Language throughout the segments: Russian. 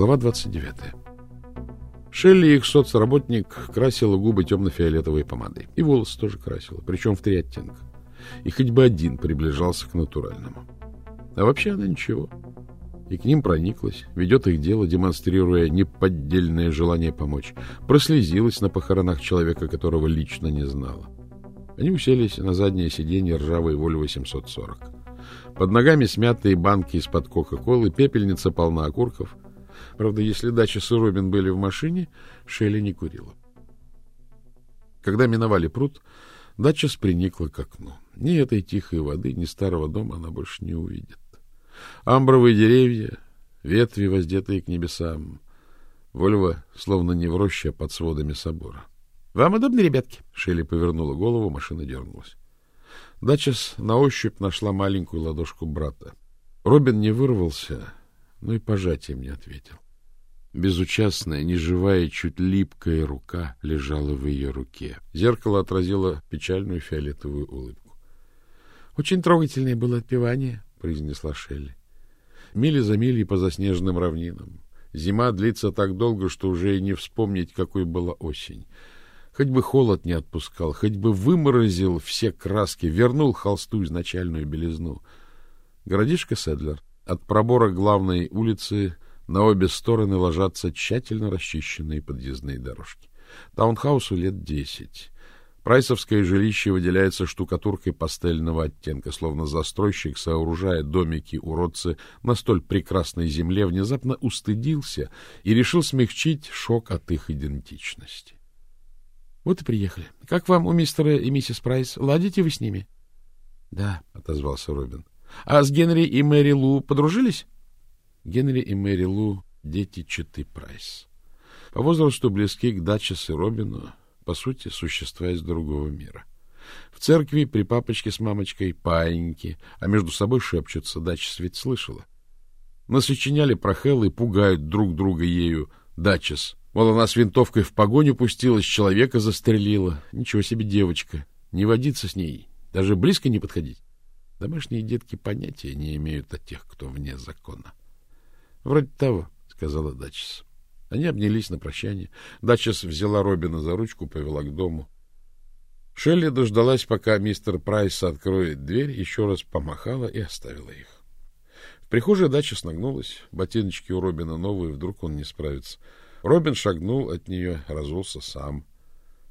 Глава 29. Шелли, их соцработник, красила губы темно-фиолетовой помадой. И волосы тоже красила, причем в три оттенка. И хоть бы один приближался к натуральному. А вообще она ничего. И к ним прониклась, ведет их дело, демонстрируя неподдельное желание помочь. Прослезилась на похоронах человека, которого лично не знала. Они уселись на заднее сиденье ржавой Воль 840. Под ногами смятые банки из-под Кока-Колы, пепельница полна окурков. Правда, если Дача и Робин были в машине, Шелли не курила. Когда миновали пруд, Дача приникла к окну. Ни этой тихой воды, ни старого дома она больше не увидит. Амбровые деревья, ветви, воздетые к небесам. Вольва словно не в роще, а под сводами собора. — Вам удобно, ребятки? Шелли повернула голову, машина дернулась. Дачес на ощупь нашла маленькую ладошку брата. Робин не вырвался, но и пожатием не ответил. Безучастная, неживая, чуть липкая рука лежала в ее руке. Зеркало отразило печальную фиолетовую улыбку. — Очень трогательное было отпевание, — произнесла Шелли. Мили за милей по заснеженным равнинам. Зима длится так долго, что уже и не вспомнить, какой была осень. Хоть бы холод не отпускал, хоть бы выморозил все краски, вернул холсту изначальную белизну. Городишко Седлер. От пробора главной улицы на обе стороны ложатся тщательно расчищенные подъездные дорожки. Таунхаусу лет десять. Прайсовское жилище выделяется штукатуркой пастельного оттенка, словно застройщик, сооружая домики-уродцы на столь прекрасной земле, внезапно устыдился и решил смягчить шок от их идентичности. — Вот и приехали. Как вам у мистера и миссис Прайс? Ладите вы с ними? — Да, — отозвался Робин. — А с Генри и Мэри Лу подружились? Генри и Мэри Лу — дети четы Прайс. По возрасту близки к Датчес и Робину, по сути, существа из другого мира. В церкви при папочке с мамочкой паиньки, а между собой шепчутся, Датчес ведь слышала. Насочиняли про Хелл и пугают друг друга ею, Датчес Мол, она с винтовкой в погоню пустилась, человека застрелила. Ничего себе девочка. Не водиться с ней, даже близко не подходить. Домашние детки понятия не имеют о тех, кто вне закона. — Вроде того, — сказала Дачес. Они обнялись на прощание. Дачес взяла Робина за ручку, повела к дому. Шелли дождалась, пока мистер Прайс откроет дверь, еще раз помахала и оставила их. В прихожей Дачес нагнулась. Ботиночки у Робина новые, вдруг он не справится. — Робин шагнул от нее, разулся сам.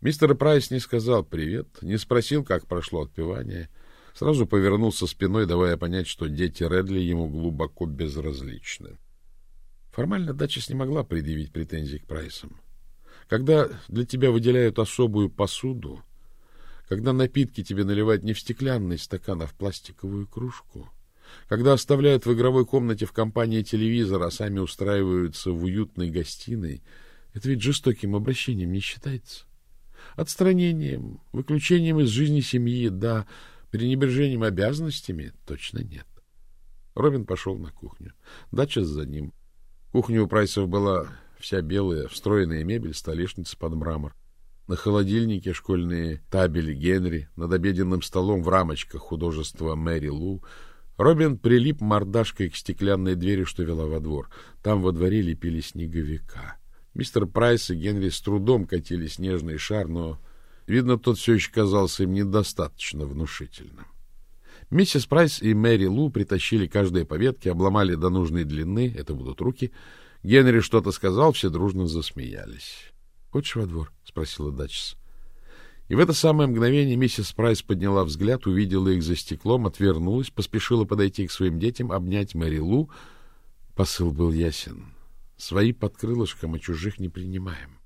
Мистер Прайс не сказал привет, не спросил, как прошло отпевание. Сразу повернулся спиной, давая понять, что дети Редли ему глубоко безразличны. Формально Дачес не могла предъявить претензий к Прайсам. Когда для тебя выделяют особую посуду, когда напитки тебе наливают не в стеклянный стакан, а в пластиковую кружку — когда оставляют в игровой комнате в компании телевизора, а сами устраиваются в уютной гостиной, это ведь жестоким обращением не считается. Отстранением, выключением из жизни семьи, да, пренебрежением обязанностями точно нет. Робин пошел на кухню. Дача за ним. Кухня у Прайсов была вся белая, встроенная мебель, столешница под мрамор. На холодильнике школьные табели Генри, над обеденным столом в рамочках художества Мэри Лу — Робин прилип мордашкой к стеклянной двери, что вела во двор. Там во дворе лепили снеговика. Мистер Прайс и Генри с трудом катили снежный шар, но, видно, тот все еще казался им недостаточно внушительным. Миссис Прайс и Мэри Лу притащили каждые по ветке, обломали до нужной длины, это будут руки. Генри что-то сказал, все дружно засмеялись. — Хочешь во двор? — спросила Датчес. И в это самое мгновение миссис Прайс подняла взгляд, увидела их за стеклом, отвернулась, поспешила подойти к своим детям, обнять Мэри Лу. Посыл был ясен. Свои под крылышком, а чужих не принимаем.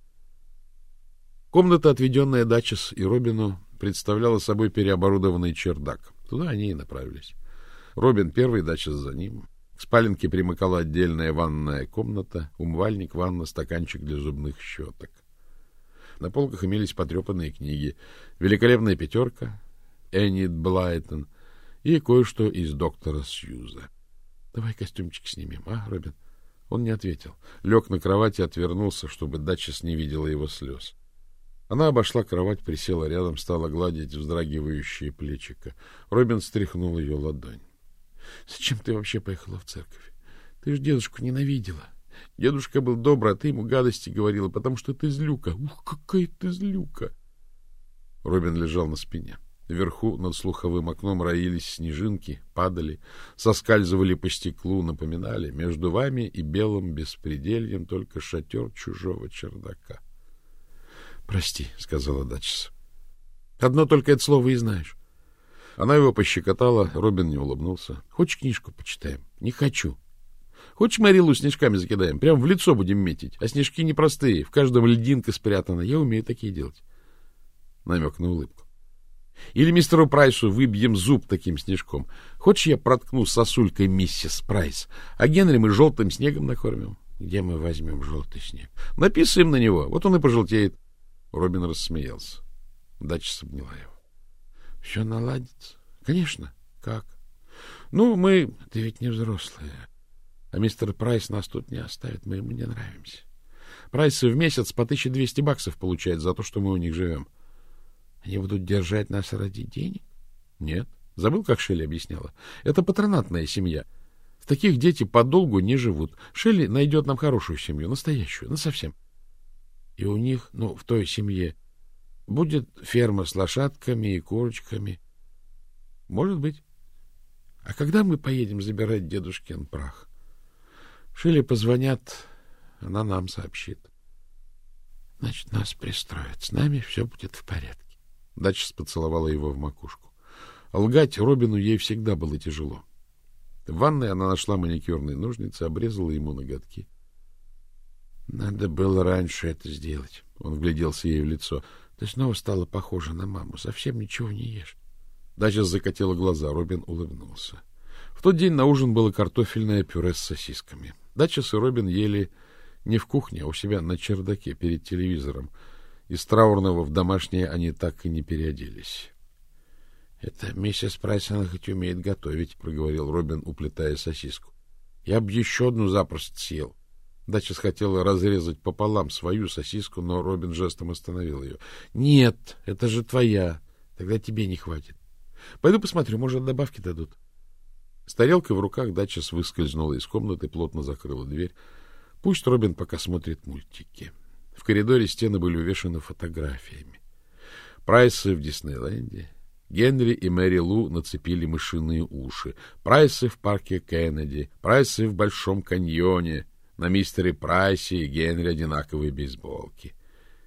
Комната, отведенная Дачес и Робину, представляла собой переоборудованный чердак. Туда они и направились. Робин первый, Дачес за ним. К спаленке примыкала отдельная ванная комната, умывальник, ванна, стаканчик для зубных щеток. На полках имелись потрепанные книги. «Великолепная пятерка», «Эннит Блайтон» и кое-что из доктора Сьюза. — Давай костюмчик снимем, а, Робин? Он не ответил. Лег на кровать и отвернулся, чтобы Датчис не видела его слез. Она обошла кровать, присела рядом, стала гладить вздрагивающие плечика. Робин стряхнул ее ладонь. — Зачем ты вообще поехала в церковь? Ты же дедушку ненавидела. Дедушка был добрый, а ты ему гадости говорила, потому что ты злюка. Ух, какая ты злюка! Робин лежал на спине. Вверху над слуховым окном роились снежинки, падали, соскальзывали по стеклу, напоминали между вами и белым беспредельем только шатер чужого чердака. — Прости, — сказала Датчис. — Одно только это слово и знаешь. Она его пощекотала, Робин не улыбнулся. — Хочешь книжку почитаем? — Не хочу. — Хочешь Марилу снежками закидаем? Прям в лицо будем метить. А снежки непростые, в каждом льдинка спрятана. Я умею такие делать. Намек на улыбку. Или мистеру Прайсу выбьем зуб таким снежком. Хочешь, я проткну сосулькой миссис Прайс, а Генри мы желтым снегом накормим? Где мы возьмем желтый снег? Написываем на него, вот он и пожелтеет. Робин рассмеялся. Датчес обняла его. — Все наладится? — Конечно. Как? — Ну, мы... Мы ведь не взрослые. А мистер Прайс нас тут не оставит, мы ему не нравимся. Прайсы в месяц по 1200 баксов получают за то, что мы у них живем. Они будут держать нас ради денег? Нет. Забыл, как Шелли объясняла? Это патронатная семья. В таких дети подолгу не живут. Шелли найдет нам хорошую семью, настоящую, ну совсем. И у них, ну, в той семье, будет ферма с лошадками и курочками. Может быть. А когда мы поедем забирать дедушкин прах? Шелли позвонят, она нам сообщит. Значит, нас пристроят. С нами все будет в порядке. Дача поцеловала его в макушку. Лгать Робину ей всегда было тяжело. В ванной она нашла маникюрные ножницы, обрезала ему ноготки. — Надо было раньше это сделать. Он вгляделся ей в лицо. — Ты снова стала похожа на маму. Совсем ничего не ешь. Дача закатила глаза. Робин улыбнулся. В тот день на ужин было картофельное пюре с сосисками. Дача и Робин ели не в кухне, а у себя на чердаке перед телевизором — из траурного в домашнее они так и не переоделись. — Это миссис Прайс, она хоть умеет готовить, — проговорил Робин, уплетая сосиску. — Я бы еще одну запросто съел. Дачес хотела разрезать пополам свою сосиску, но Робин жестом остановил ее. — Нет, это же твоя. Тогда тебе не хватит. Пойду посмотрю, может, добавки дадут. С тарелкой в руках Дачес выскользнула из комнаты, плотно закрыла дверь. Пусть Робин пока смотрит мультики. — в коридоре стены были увешаны фотографиями. Прайсы в Диснейленде. Генри и Мэри Лу нацепили мышиные уши. Прайсы в парке Кеннеди. Прайсы в Большом каньоне. На мистере Прайсе и Генри одинаковые бейсболки.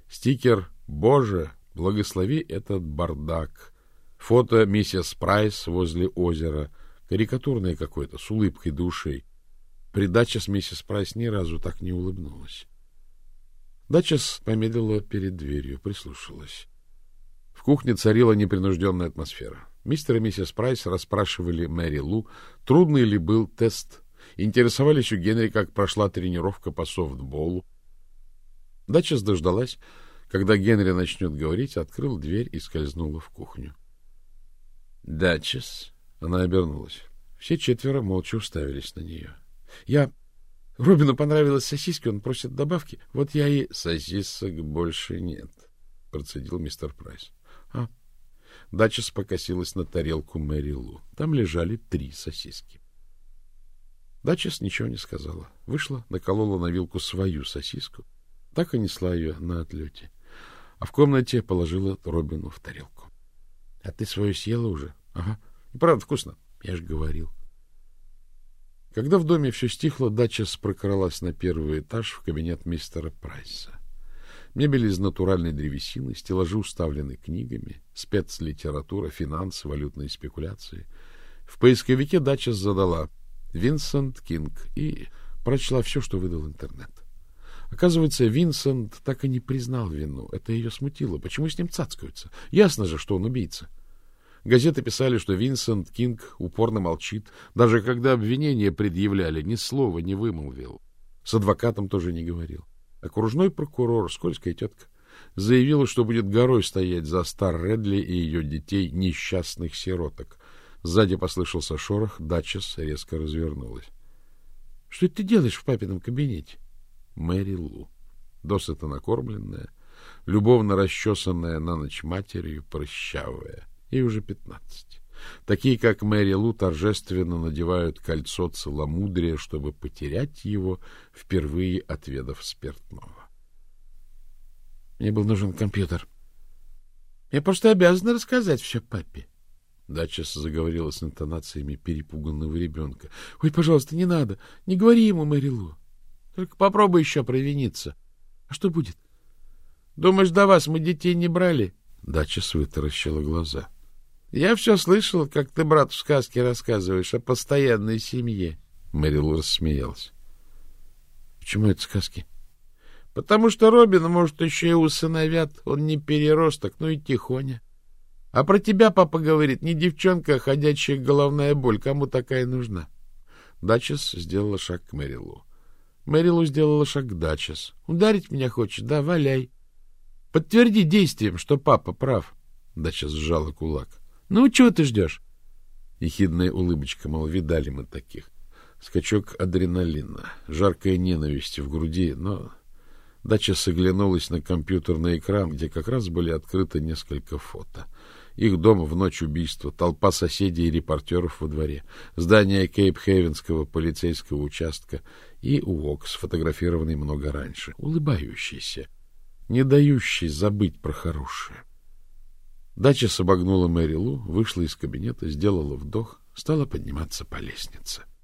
Стикер «Боже, благослови этот бардак». Фото миссис Прайс возле озера. Карикатурное какое-то, с улыбкой до ушей. При Датчес миссис Прайс ни разу так не улыбнулась. Датчес помедлила перед дверью, прислушалась. В кухне царила непринужденная атмосфера. Мистер и миссис Прайс расспрашивали Мэри Лу, трудный ли был тест, интересовались у Генри, как прошла тренировка по софтболу. Дачес дождалась, когда Генри начнет говорить, открыл дверь и скользнула в кухню. — Дачес, — она обернулась. Все четверо молча уставились на нее. — Я Робину понравилась сосиски, он просит добавки. Вот я и... — Сосисок больше нет, — процедил мистер Прайс. — А. Дача покосилась на тарелку Мэри Лу. Там лежали три сосиски. Дачес ничего не сказала. Вышла, наколола на вилку свою сосиску, так и несла ее на отлете. А в комнате положила Робину в тарелку. — А ты свою съела уже? — Ага. И правда вкусно. Я же говорил. Когда в доме все стихло, дача прокралась на первый этаж в кабинет мистера Прайса. Мебель из натуральной древесины, стеллажи уставлены книгами, спецлитература, финансы, валютные спекуляции. В поисковике дача задала «Винсент Кинг» и прочла все, что выдал интернет. Оказывается, Винсент так и не признал вину. Это ее смутило. Почему с ним цацкаются? Ясно же, что он убийца. Газеты писали, что Винсент Кинг упорно молчит, даже когда обвинения предъявляли, ни слова не вымолвил. С адвокатом тоже не говорил. Окружной прокурор, скользкая тетка, заявила, что будет горой стоять за Стар Редли и ее детей, несчастных сироток. Сзади послышался шорох, Датчес резко развернулась. — Что ты делаешь в папином кабинете? Мэри Лу, досыта накормленная, любовно расчесанная на ночь матерью, прыщавая. Ей уже пятнадцать. Такие, как Мэри Лу, торжественно надевают кольцо целомудрия, чтобы потерять его, впервые отведав спиртного. Мне был нужен компьютер. Я просто обязана рассказать все папе. Дачес заговорила с интонациями перепуганного ребенка. — Ой, пожалуйста, не надо. Не говори ему, Мэри Лу. Только попробуй еще провиниться. А что будет? Думаешь, до вас мы детей не брали? Дачес вытаращила глаза. — Я все слышала, как ты брату сказки рассказываешь о постоянной семье. Мэри Лу рассмеялась. — Почему это сказки? — Потому что Робина, может, еще и усыновят. Он не переросток, ну и тихоня. А про тебя папа говорит, не девчонка, а ходячая головная боль. Кому такая нужна? Дачес сделала шаг к Мэрилу. Мэрилу сделала шаг к Дачес. Ударить меня хочешь? Да, валяй. Подтверди действием, что папа прав. Дачес сжала кулак. Ну, чего ты ждешь? Ехидная улыбочка, мол, видали мы таких. Скачок адреналина, жаркая ненависть в груди, но Дача соглянулась на компьютерный экран, где как раз были открыты несколько фото — их дом в ночь убийства, толпа соседей и репортеров во дворе, здание Кейп-Хейвенского полицейского участка и УОК, сфотографированный много раньше, улыбающийся, не дающий забыть про хорошее. Дача обогнула Мэри Лу, вышла из кабинета, сделала вдох, стала подниматься по лестнице. —